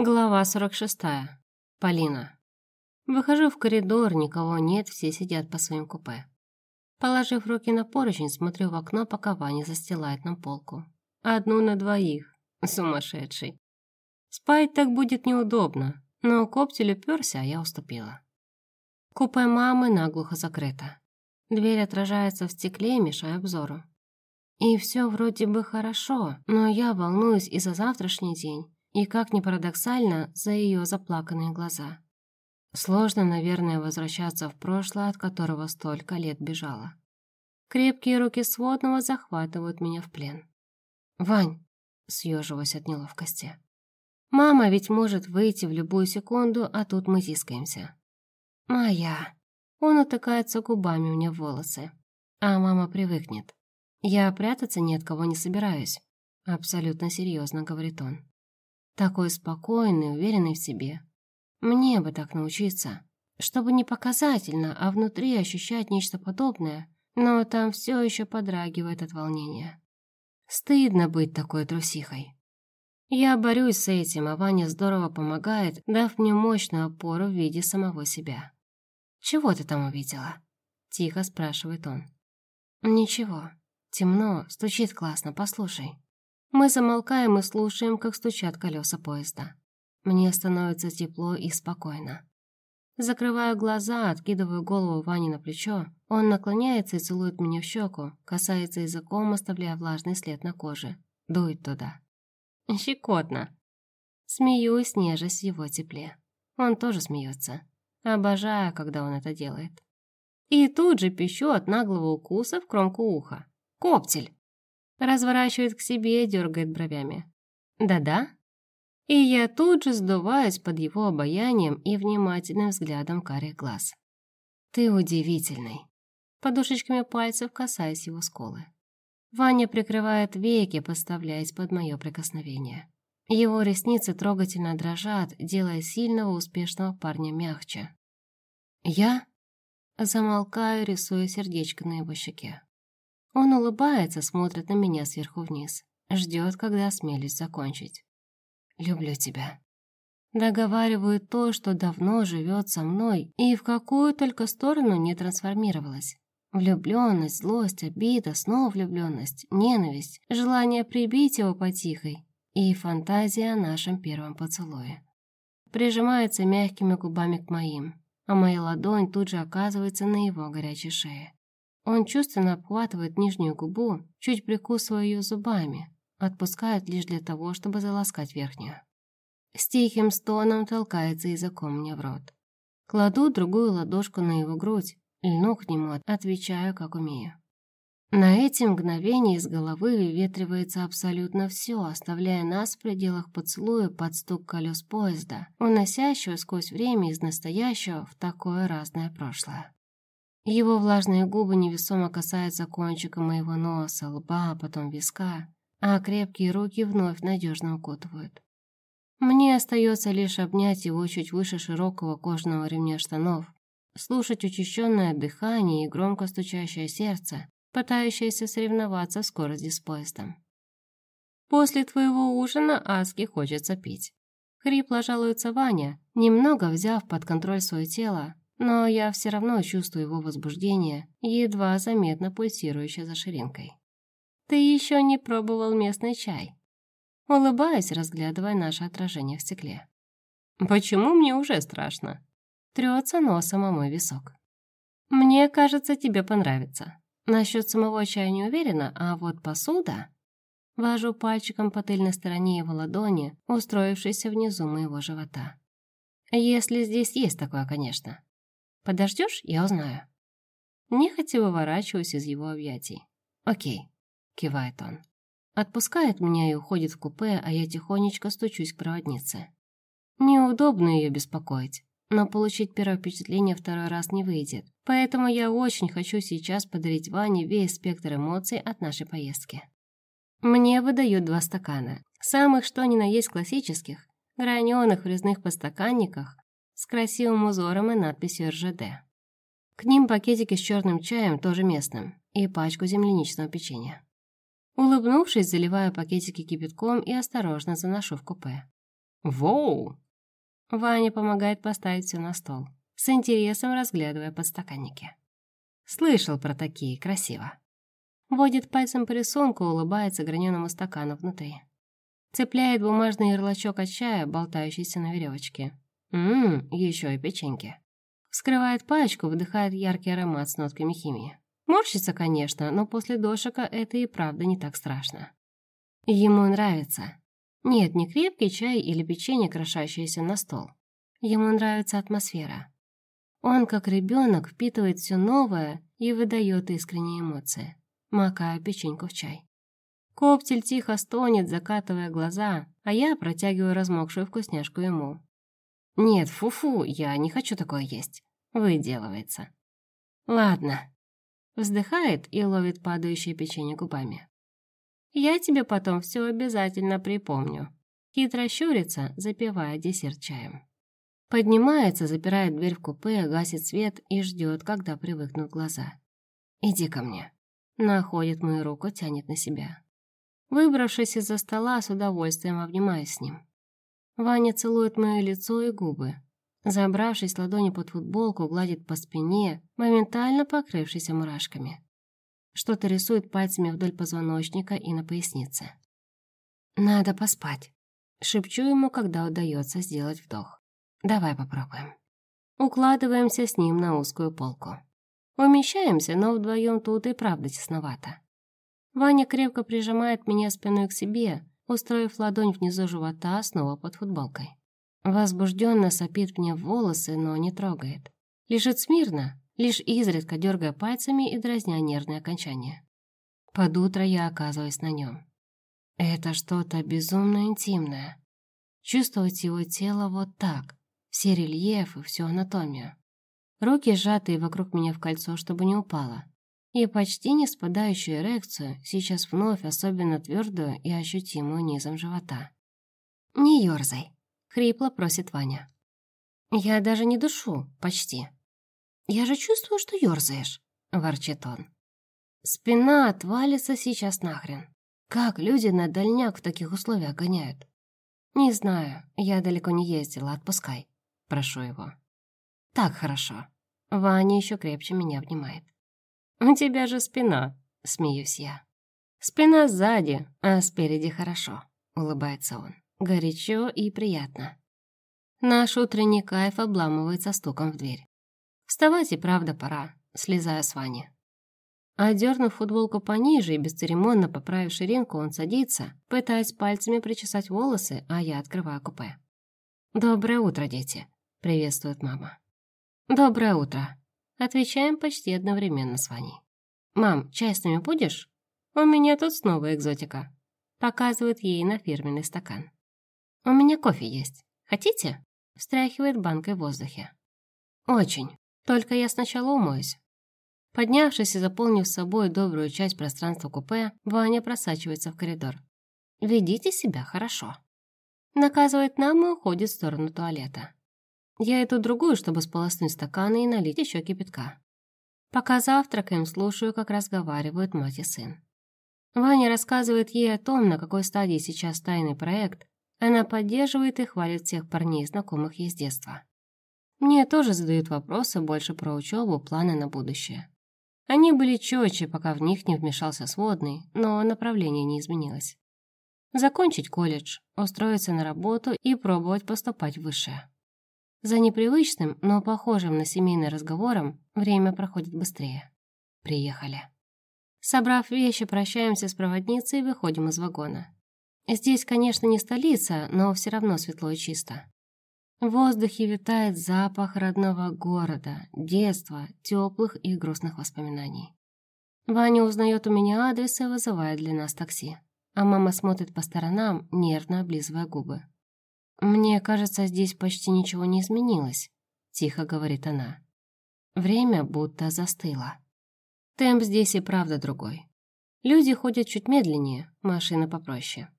Глава 46. Полина. Выхожу в коридор, никого нет, все сидят по своим купе. Положив руки на поручень, смотрю в окно, пока Ваня застилает нам полку. Одну на двоих. Сумасшедший. Спать так будет неудобно, но коптель уперся, а я уступила. Купе мамы наглухо закрыто. Дверь отражается в стекле, мешая обзору. И все вроде бы хорошо, но я волнуюсь и за завтрашний день, и, как ни парадоксально, за ее заплаканные глаза. Сложно, наверное, возвращаться в прошлое, от которого столько лет бежала. Крепкие руки сводного захватывают меня в плен. «Вань!» — съеживаясь от неловкости. «Мама ведь может выйти в любую секунду, а тут мы тискаемся». «Моя!» Он утыкается губами мне в волосы. А мама привыкнет. «Я прятаться ни от кого не собираюсь», — абсолютно серьезно говорит он. Такой спокойный, уверенный в себе. Мне бы так научиться, чтобы не показательно, а внутри ощущать нечто подобное, но там все еще подрагивает от волнения. Стыдно быть такой трусихой. Я борюсь с этим, а Ваня здорово помогает, дав мне мощную опору в виде самого себя. «Чего ты там увидела?» — тихо спрашивает он. «Ничего. Темно, стучит классно, послушай». Мы замолкаем и слушаем, как стучат колеса поезда. Мне становится тепло и спокойно. Закрываю глаза, откидываю голову Ване на плечо. Он наклоняется и целует меня в щеку, касается языком, оставляя влажный след на коже. Дует туда. Щекотно. Смеюсь, нежесть в его тепле. Он тоже смеется. Обожаю, когда он это делает. И тут же пищу от наглого укуса в кромку уха. Коптель! Разворачивает к себе и дергает бровями. «Да-да?» И я тут же сдуваюсь под его обаянием и внимательным взглядом карих глаз. «Ты удивительный!» Подушечками пальцев касаясь его сколы. Ваня прикрывает веки, подставляясь под мое прикосновение. Его ресницы трогательно дрожат, делая сильного, успешного парня мягче. Я замолкаю, рисуя сердечко на его щеке. Он улыбается, смотрит на меня сверху вниз. Ждет, когда осмелюсь закончить. «Люблю тебя». Договариваю то, что давно живет со мной и в какую только сторону не трансформировалась. Влюбленность, злость, обида, снова влюбленность, ненависть, желание прибить его потихой и фантазия о нашем первом поцелуе. Прижимается мягкими губами к моим, а моя ладонь тут же оказывается на его горячей шее. Он чувственно обхватывает нижнюю губу, чуть прикусывая ее зубами, отпускает лишь для того, чтобы заласкать верхнюю. С тихим стоном толкается языком мне в рот. Кладу другую ладошку на его грудь, льну к нему, отвечаю, как умею. На эти мгновения из головы выветривается абсолютно все, оставляя нас в пределах поцелуя под стук колес поезда, уносящего сквозь время из настоящего в такое разное прошлое. Его влажные губы невесомо касаются кончика моего носа, лба, а потом виска, а крепкие руки вновь надежно укутывают. Мне остается лишь обнять его чуть выше широкого кожаного ремня штанов, слушать учащенное дыхание и громко стучащее сердце, пытающееся соревноваться в скорости с поездом. «После твоего ужина Аски хочется пить». Хрипло жалуется Ваня, немного взяв под контроль свое тело, но я все равно чувствую его возбуждение, едва заметно пульсирующее за ширинкой. «Ты еще не пробовал местный чай?» Улыбаюсь, разглядывая наше отражение в стекле. «Почему мне уже страшно?» Трется носом о мой висок. «Мне кажется, тебе понравится. Насчет самого чая не уверена, а вот посуда...» Вожу пальчиком по тыльной стороне его ладони, устроившейся внизу моего живота. «Если здесь есть такое, конечно. Подождешь, я узнаю». Нехотя выворачиваюсь из его объятий. «Окей», — кивает он. Отпускает меня и уходит в купе, а я тихонечко стучусь к проводнице. Неудобно ее беспокоить, но получить первое впечатление второй раз не выйдет. Поэтому я очень хочу сейчас подарить Ване весь спектр эмоций от нашей поездки. Мне выдают два стакана. Самых что ни на есть классических, граненых в резных подстаканниках, с красивым узором и надписью РЖД. К ним пакетики с черным чаем, тоже местным, и пачку земляничного печенья. Улыбнувшись, заливаю пакетики кипятком и осторожно заношу в купе. Воу! Ваня помогает поставить все на стол, с интересом разглядывая подстаканники. Слышал про такие, красиво. Водит пальцем по рисунку, улыбается граненому стакану внутри. Цепляет бумажный ярлычок от чая, болтающийся на веревочке. Ммм, еще и печеньки. Вскрывает пачку, вдыхает яркий аромат с нотками химии. Морщится, конечно, но после дошика это и правда не так страшно. Ему нравится. Нет, не крепкий чай или печенье, крошащееся на стол. Ему нравится атмосфера. Он, как ребенок, впитывает все новое и выдает искренние эмоции, макая печеньку в чай. Коптель тихо стонет, закатывая глаза, а я протягиваю размокшую вкусняшку ему. «Нет, фу-фу, я не хочу такое есть», — выделывается. «Ладно». Вздыхает и ловит падающее печенье губами. «Я тебе потом все обязательно припомню». Хитро щурится, запивая десерт чаем. Поднимается, запирает дверь в купе, гасит свет и ждет, когда привыкнут глаза. «Иди ко мне». Находит мою руку, тянет на себя. Выбравшись из-за стола, с удовольствием обнимаюсь с ним. Ваня целует мое лицо и губы. Забравшись ладонью под футболку, гладит по спине, моментально покрывшейся мурашками. Что-то рисует пальцами вдоль позвоночника и на пояснице. «Надо поспать», — шепчу ему, когда удается сделать вдох. Давай попробуем. Укладываемся с ним на узкую полку. Умещаемся, но вдвоем тут и правда тесновато. Ваня крепко прижимает меня спиной к себе, устроив ладонь внизу живота снова под футболкой. Возбужденно сопит мне волосы, но не трогает. Лежит смирно, лишь изредка дергая пальцами и дразня нервные окончания. Под утро я оказываюсь на нем. Это что-то безумно интимное. Чувствовать его тело вот так, все рельефы, всю анатомию. Руки сжатые вокруг меня в кольцо, чтобы не упала. И почти не спадающую эрекцию, сейчас вновь особенно твердую и ощутимую низом живота. «Не ерзай», — хрипло просит Ваня. «Я даже не душу, почти». «Я же чувствую, что ерзаешь», — ворчит он. «Спина отвалится сейчас нахрен. Как люди на дальняк в таких условиях гоняют?» «Не знаю, я далеко не ездила, отпускай». Прошу его. Так хорошо. Ваня еще крепче меня обнимает. «У тебя же спина», — смеюсь я. «Спина сзади, а спереди хорошо», — улыбается он. «Горячо и приятно». Наш утренний кайф обламывается стуком в дверь. Вставать и правда пора, слезая с Вани. Одернув футболку пониже и бесцеремонно поправив ширинку, он садится, пытаясь пальцами причесать волосы, а я открываю купе. «Доброе утро, дети», — приветствует мама. «Доброе утро», — отвечаем почти одновременно с Ваней. «Мам, чай с нами будешь? У меня тут снова экзотика», — показывает ей на фирменный стакан. «У меня кофе есть. Хотите?» — встряхивает банкой в воздухе. «Очень. Только я сначала умоюсь». Поднявшись и заполнив собой добрую часть пространства купе, Ваня просачивается в коридор. «Ведите себя хорошо». Наказывает нам и уходит в сторону туалета. Я иду другую, чтобы сполоснуть стаканы и налить еще кипятка. Пока завтракаем, слушаю, как разговаривают мать и сын. Ваня рассказывает ей о том, на какой стадии сейчас тайный проект. Она поддерживает и хвалит всех парней, знакомых ей с детства. Мне тоже задают вопросы больше про учебу, планы на будущее. Они были четче, пока в них не вмешался сводный, но направление не изменилось. Закончить колледж, устроиться на работу и пробовать поступать в высшее. За непривычным, но похожим на семейный разговором время проходит быстрее. Приехали. Собрав вещи, прощаемся с проводницей и выходим из вагона. Здесь, конечно, не столица, но все равно светло и чисто. В воздухе витает запах родного города, детства, теплых и грустных воспоминаний. Ваня узнает у меня адрес и вызывает для нас такси, а мама смотрит по сторонам, нервно облизывая губы. «Мне кажется, здесь почти ничего не изменилось», — тихо говорит она. Время будто застыло. Темп здесь и правда другой. Люди ходят чуть медленнее, машины попроще.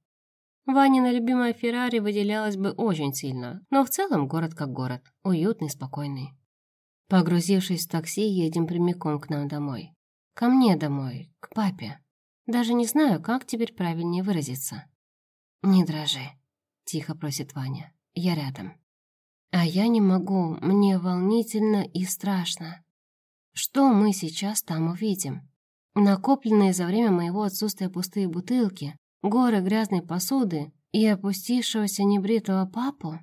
Ванина любимая Феррари выделялась бы очень сильно, но в целом город как город, уютный, спокойный. Погрузившись в такси, едем прямиком к нам домой. Ко мне домой, к папе. Даже не знаю, как теперь правильнее выразиться. Не дрожи. Тихо просит Ваня. «Я рядом». А я не могу, мне волнительно и страшно. Что мы сейчас там увидим? Накопленные за время моего отсутствия пустые бутылки, горы грязной посуды и опустившегося небритого папу?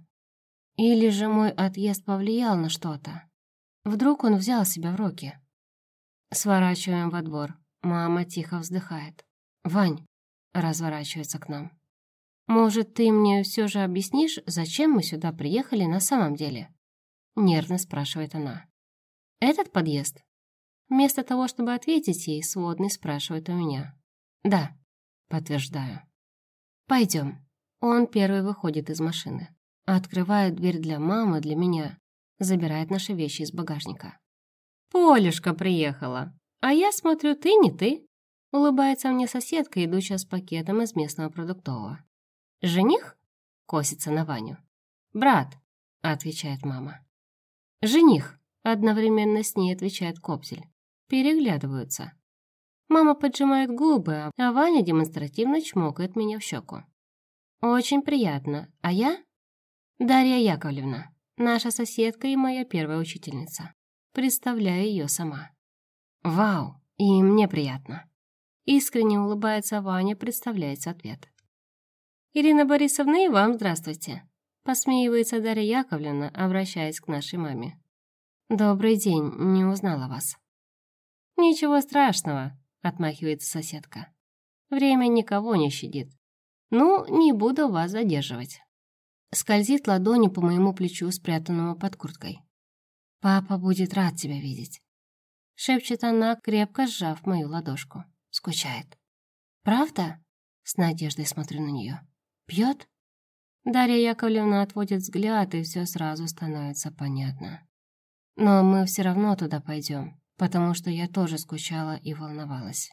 Или же мой отъезд повлиял на что-то? Вдруг он взял себя в руки? Сворачиваем во двор. Мама тихо вздыхает. «Вань!» разворачивается к нам. «Может, ты мне все же объяснишь, зачем мы сюда приехали на самом деле?» Нервно спрашивает она. «Этот подъезд?» Вместо того, чтобы ответить ей, сводный спрашивает у меня. «Да», подтверждаю. «Пойдем». Он первый выходит из машины. Открывает дверь для мамы, для меня. Забирает наши вещи из багажника. «Полюшка приехала. А я смотрю, ты не ты». Улыбается мне соседка, идущая с пакетом из местного продуктового. «Жених?» — косится на Ваню. «Брат», — отвечает мама. «Жених», — одновременно с ней отвечает Копсель. Переглядываются. Мама поджимает губы, а Ваня демонстративно чмокает меня в щеку. «Очень приятно. А я?» «Дарья Яковлевна, наша соседка и моя первая учительница. Представляю ее сама». «Вау! И мне приятно». Искренне улыбается Ваня, представляется ответ. «Ирина Борисовна, и вам здравствуйте!» Посмеивается Дарья Яковлевна, обращаясь к нашей маме. «Добрый день, не узнала вас». «Ничего страшного», — отмахивается соседка. «Время никого не щадит. Ну, не буду вас задерживать». Скользит ладонью по моему плечу, спрятанному под курткой. «Папа будет рад тебя видеть», — шепчет она, крепко сжав мою ладошку. Скучает. «Правда?» — с надеждой смотрю на нее. Пьет? Дарья Яковлевна отводит взгляд, и все сразу становится понятно. Но мы все равно туда пойдем, потому что я тоже скучала и волновалась.